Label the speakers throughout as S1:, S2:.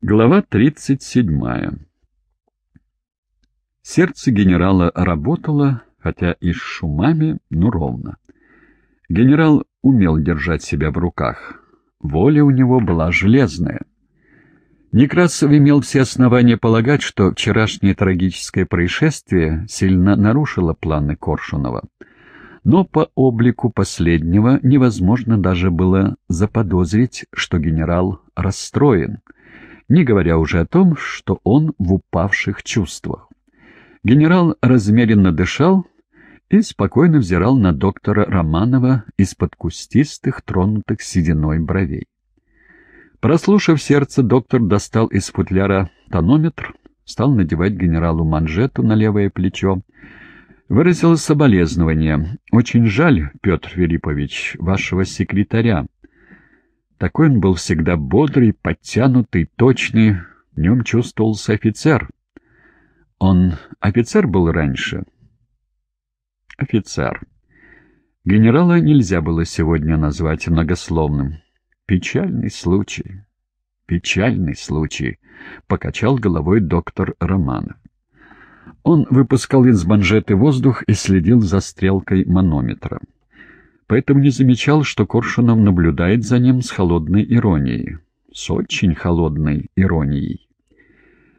S1: Глава 37. Сердце генерала работало, хотя и с шумами, но ровно. Генерал умел держать себя в руках. Воля у него была железная. Некрасов имел все основания полагать, что вчерашнее трагическое происшествие сильно нарушило планы Коршунова. Но по облику последнего невозможно даже было заподозрить, что генерал расстроен — не говоря уже о том, что он в упавших чувствах. Генерал размеренно дышал и спокойно взирал на доктора Романова из-под кустистых, тронутых сединой бровей. Прослушав сердце, доктор достал из футляра тонометр, стал надевать генералу манжету на левое плечо, выразил соболезнование. «Очень жаль, Петр Филиппович, вашего секретаря. Такой он был всегда бодрый, подтянутый, точный. В нем чувствовался офицер. Он офицер был раньше? Офицер. Генерала нельзя было сегодня назвать многословным. Печальный случай. Печальный случай, — покачал головой доктор Романов. Он выпускал из манжеты воздух и следил за стрелкой манометра поэтому не замечал, что Коршунов наблюдает за ним с холодной иронией. С очень холодной иронией.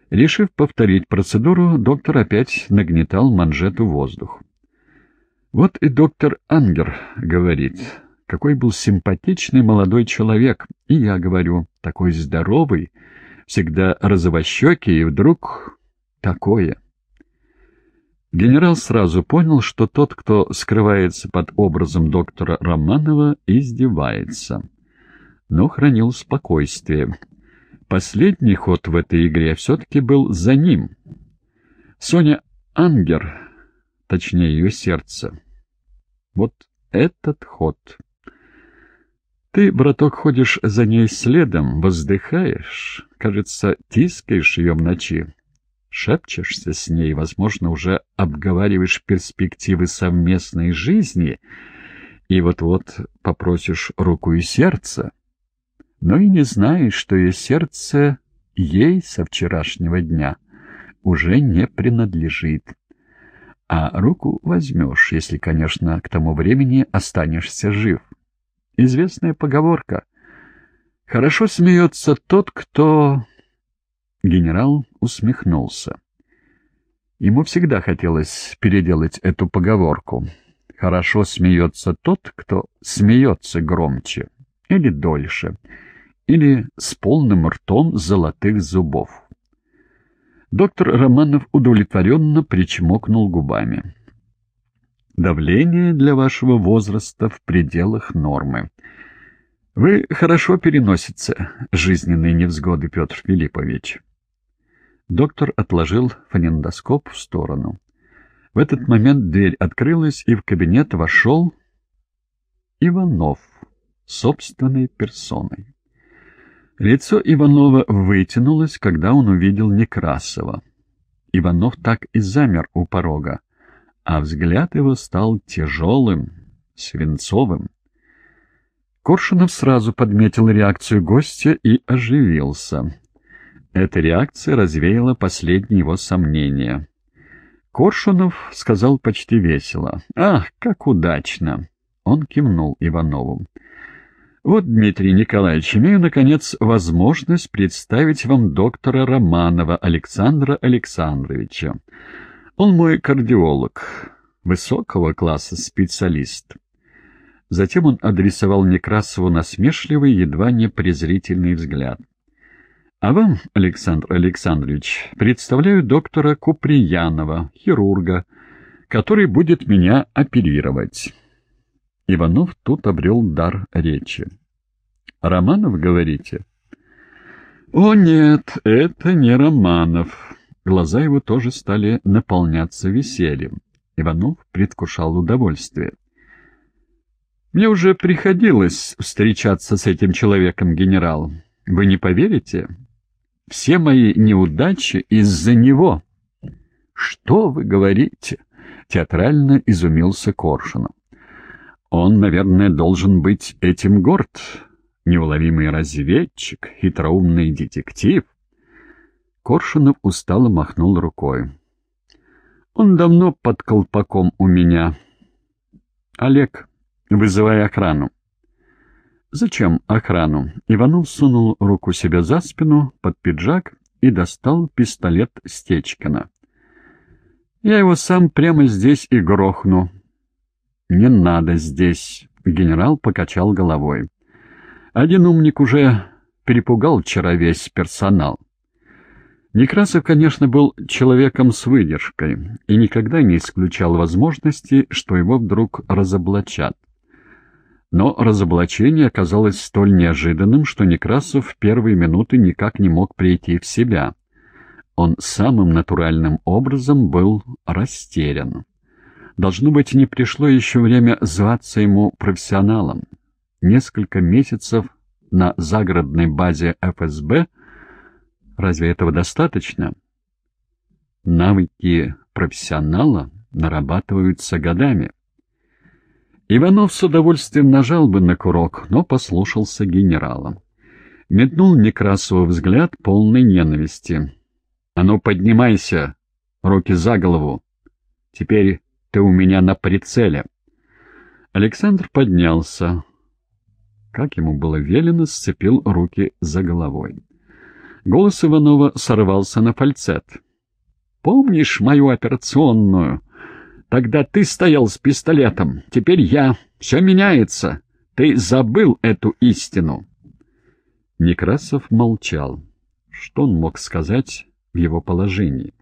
S1: Решив повторить процедуру, доктор опять нагнетал манжету воздух. Вот и доктор Ангер говорит, какой был симпатичный молодой человек, и я говорю, такой здоровый, всегда розовощекий, и вдруг такое. Генерал сразу понял, что тот, кто скрывается под образом доктора Романова, издевается. Но хранил спокойствие. Последний ход в этой игре все-таки был за ним. Соня Ангер, точнее ее сердце. Вот этот ход. Ты, браток, ходишь за ней следом, воздыхаешь, кажется, тискаешь ее в ночи. Шепчешься с ней, возможно, уже обговариваешь перспективы совместной жизни и вот-вот попросишь руку и сердце, но и не знаешь, что ее сердце ей со вчерашнего дня уже не принадлежит. А руку возьмешь, если, конечно, к тому времени останешься жив. Известная поговорка. Хорошо смеется тот, кто Генерал усмехнулся. Ему всегда хотелось переделать эту поговорку. Хорошо смеется тот, кто смеется громче, или дольше, или с полным ртом золотых зубов. Доктор Романов удовлетворенно причмокнул губами. «Давление для вашего возраста в пределах нормы. Вы хорошо переносите жизненные невзгоды, Петр Филиппович». Доктор отложил фонендоскоп в сторону. В этот момент дверь открылась, и в кабинет вошел Иванов собственной персоной. Лицо Иванова вытянулось, когда он увидел Некрасова. Иванов так и замер у порога, а взгляд его стал тяжелым, свинцовым. Коршунов сразу подметил реакцию гостя и оживился. Эта реакция развеяла последние его сомнения. Коршунов сказал почти весело. «Ах, как удачно!» Он кивнул Иванову. «Вот, Дмитрий Николаевич, имею, наконец, возможность представить вам доктора Романова Александра Александровича. Он мой кардиолог, высокого класса специалист». Затем он адресовал Некрасову насмешливый, едва не презрительный взгляд. А вам, Александр Александрович, представляю доктора Куприянова, хирурга, который будет меня оперировать. Иванов тут обрел дар речи. «Романов, говорите?» «О нет, это не Романов». Глаза его тоже стали наполняться весельем. Иванов предвкушал удовольствие. «Мне уже приходилось встречаться с этим человеком, генерал. Вы не поверите?» Все мои неудачи из-за него. — Что вы говорите? — театрально изумился Коршунов. — Он, наверное, должен быть этим горд. Неуловимый разведчик, хитроумный детектив. Коршунов устало махнул рукой. «Он давно под колпаком у меня. Олег, вызывай охрану». «Зачем охрану?» Иванов сунул руку себе за спину, под пиджак и достал пистолет Стечкина. «Я его сам прямо здесь и грохну». «Не надо здесь», — генерал покачал головой. «Один умник уже перепугал вчера весь персонал». Некрасов, конечно, был человеком с выдержкой и никогда не исключал возможности, что его вдруг разоблачат. Но разоблачение оказалось столь неожиданным, что Некрасов в первые минуты никак не мог прийти в себя. Он самым натуральным образом был растерян. Должно быть, не пришло еще время зваться ему профессионалом. Несколько месяцев на загородной базе ФСБ Разве этого достаточно? Навыки профессионала нарабатываются годами. Иванов с удовольствием нажал бы на курок, но послушался генерала. Метнул Некрасову взгляд полной ненависти. «А ну, поднимайся! Руки за голову! Теперь ты у меня на прицеле!» Александр поднялся. Как ему было велено, сцепил руки за головой. Голос Иванова сорвался на фальцет. «Помнишь мою операционную?» Тогда ты стоял с пистолетом, теперь я. Все меняется. Ты забыл эту истину. Некрасов молчал. Что он мог сказать в его положении?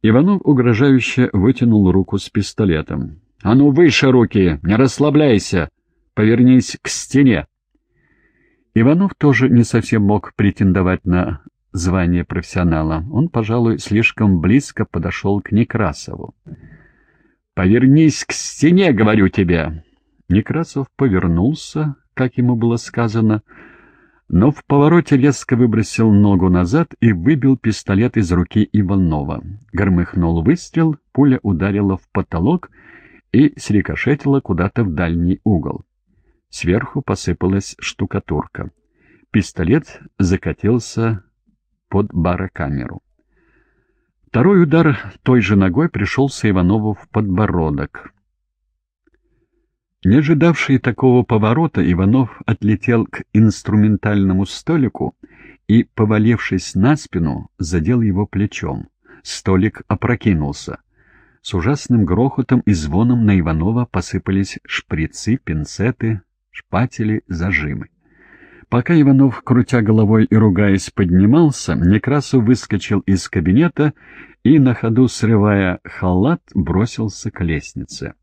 S1: Иванов угрожающе вытянул руку с пистолетом. «А ну, выше руки! Не расслабляйся! Повернись к стене!» Иванов тоже не совсем мог претендовать на звание профессионала. Он, пожалуй, слишком близко подошел к Некрасову. «Повернись к стене, говорю тебе!» Некрасов повернулся, как ему было сказано, но в повороте резко выбросил ногу назад и выбил пистолет из руки Иванова. Громыхнул выстрел, пуля ударила в потолок и срикошетила куда-то в дальний угол. Сверху посыпалась штукатурка. Пистолет закатился под барокамеру. Второй удар той же ногой пришелся Иванову в подбородок. Не ожидавший такого поворота, Иванов отлетел к инструментальному столику и, повалившись на спину, задел его плечом. Столик опрокинулся. С ужасным грохотом и звоном на Иванова посыпались шприцы, пинцеты, шпатели, зажимы. Пока Иванов, крутя головой и ругаясь, поднимался, Некрасов выскочил из кабинета и, на ходу срывая халат, бросился к лестнице.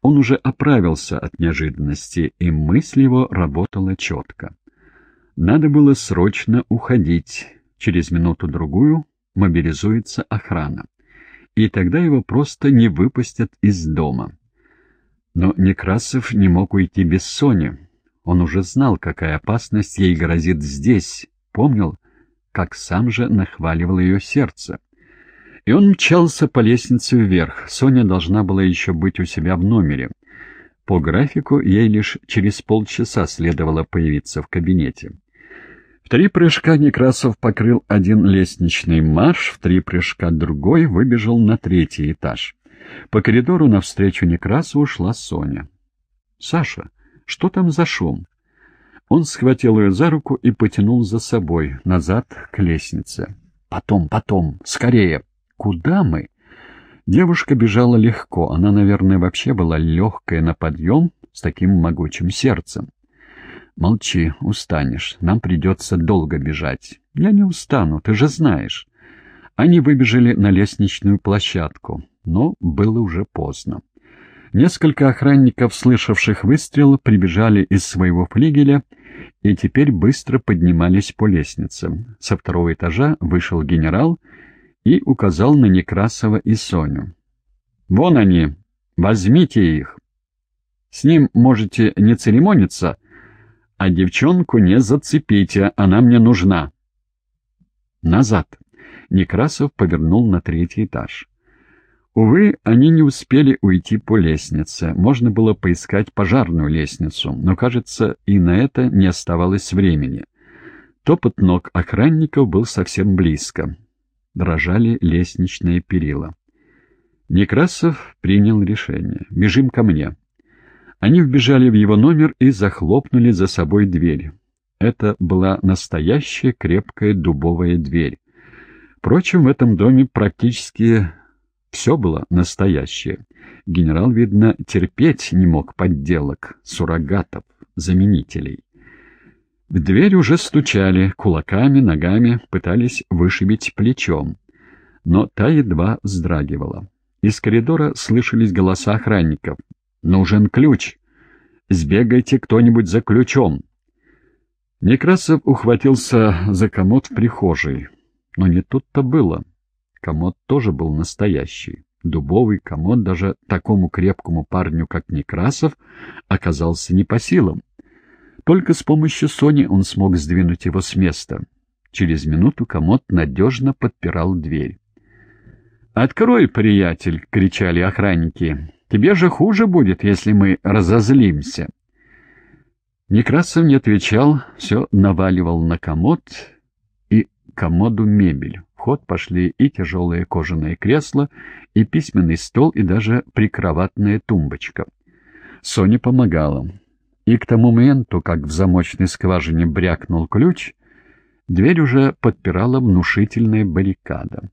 S1: Он уже оправился от неожиданности, и мысль его работала четко. Надо было срочно уходить. Через минуту-другую мобилизуется охрана. И тогда его просто не выпустят из дома. Но Некрасов не мог уйти без Сони. Он уже знал, какая опасность ей грозит здесь, помнил, как сам же нахваливал ее сердце. И он мчался по лестнице вверх. Соня должна была еще быть у себя в номере. По графику ей лишь через полчаса следовало появиться в кабинете. В три прыжка Некрасов покрыл один лестничный марш, в три прыжка другой выбежал на третий этаж. По коридору навстречу Некрасову шла Соня. «Саша!» Что там за шум? Он схватил ее за руку и потянул за собой, назад к лестнице. «Потом, потом, скорее! Куда мы?» Девушка бежала легко, она, наверное, вообще была легкая на подъем с таким могучим сердцем. «Молчи, устанешь, нам придется долго бежать». «Я не устану, ты же знаешь». Они выбежали на лестничную площадку, но было уже поздно. Несколько охранников, слышавших выстрел, прибежали из своего флигеля и теперь быстро поднимались по лестнице. Со второго этажа вышел генерал и указал на Некрасова и Соню. «Вон они! Возьмите их! С ним можете не церемониться, а девчонку не зацепите, она мне нужна!» «Назад!» Некрасов повернул на третий этаж. Увы, они не успели уйти по лестнице. Можно было поискать пожарную лестницу, но, кажется, и на это не оставалось времени. Топот ног охранников был совсем близко. Дрожали лестничные перила. Некрасов принял решение. «Бежим ко мне». Они вбежали в его номер и захлопнули за собой дверь. Это была настоящая крепкая дубовая дверь. Впрочем, в этом доме практически все было настоящее. Генерал, видно, терпеть не мог подделок, суррогатов, заменителей. В дверь уже стучали, кулаками, ногами, пытались вышибить плечом. Но та едва вздрагивала. Из коридора слышались голоса охранников. «Нужен ключ! Сбегайте кто-нибудь за ключом!» Некрасов ухватился за комод в прихожей. Но не тут-то было. Комод тоже был настоящий. Дубовый комод даже такому крепкому парню, как Некрасов, оказался не по силам. Только с помощью Сони он смог сдвинуть его с места. Через минуту комод надежно подпирал дверь. «Открой, приятель!» — кричали охранники. «Тебе же хуже будет, если мы разозлимся!» Некрасов не отвечал, все наваливал на комод и комоду мебель. Ход пошли и тяжелые кожаные кресла, и письменный стол, и даже прикроватная тумбочка. Соня помогала. И к тому моменту, как в замочной скважине брякнул ключ, дверь уже подпирала внушительная баррикада.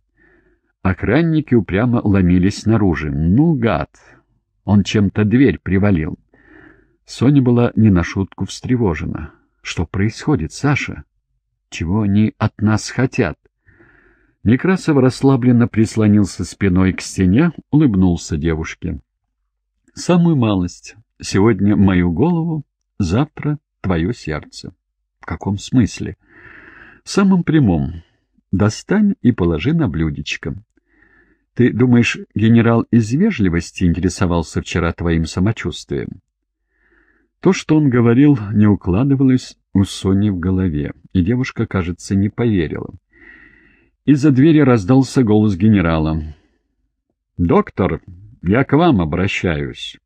S1: Охранники упрямо ломились снаружи. «Ну, гад! Он чем-то дверь привалил». Соня была не на шутку встревожена. «Что происходит, Саша? Чего они от нас хотят?» Некрасов расслабленно прислонился спиной к стене, улыбнулся девушке. «Самую малость. Сегодня мою голову, завтра твое сердце. В каком смысле? В самом прямом. Достань и положи на блюдечко. Ты думаешь, генерал из вежливости интересовался вчера твоим самочувствием? То, что он говорил, не укладывалось у Сони в голове, и девушка, кажется, не поверила. Из-за двери раздался голос генерала. «Доктор, я к вам обращаюсь».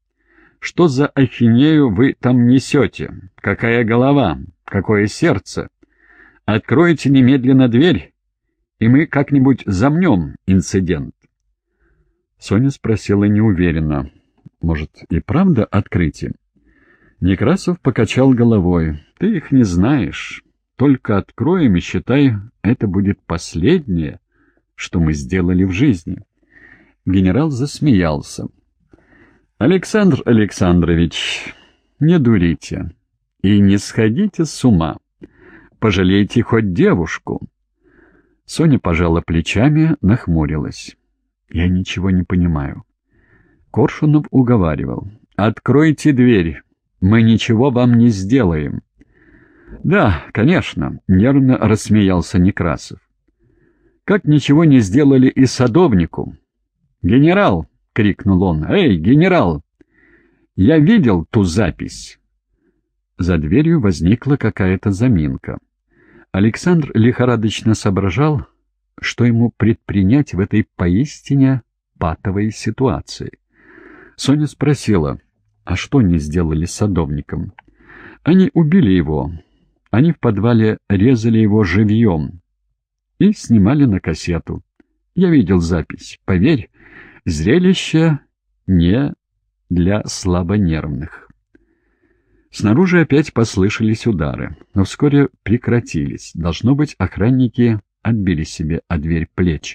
S1: Что за ахинею вы там несете? Какая голова? Какое сердце? Откройте немедленно дверь, и мы как-нибудь замнем инцидент. Соня спросила неуверенно. Может, и правда открытие? Некрасов покачал головой. Ты их не знаешь. Только откроем и считай, это будет последнее, что мы сделали в жизни. Генерал засмеялся. Александр Александрович, не дурите и не сходите с ума. Пожалейте хоть девушку. Соня пожала плечами, нахмурилась. Я ничего не понимаю. Коршунов уговаривал. «Откройте дверь, мы ничего вам не сделаем». «Да, конечно», — нервно рассмеялся Некрасов. «Как ничего не сделали и садовнику?» «Генерал!» — крикнул он. «Эй, генерал! Я видел ту запись!» За дверью возникла какая-то заминка. Александр лихорадочно соображал, что ему предпринять в этой поистине патовой ситуации. Соня спросила, а что они сделали с садовником? Они убили его. Они в подвале резали его живьем и снимали на кассету. Я видел запись. Поверь, Зрелище не для слабонервных. Снаружи опять послышались удары, но вскоре прекратились. Должно быть, охранники отбили себе от дверь плеч.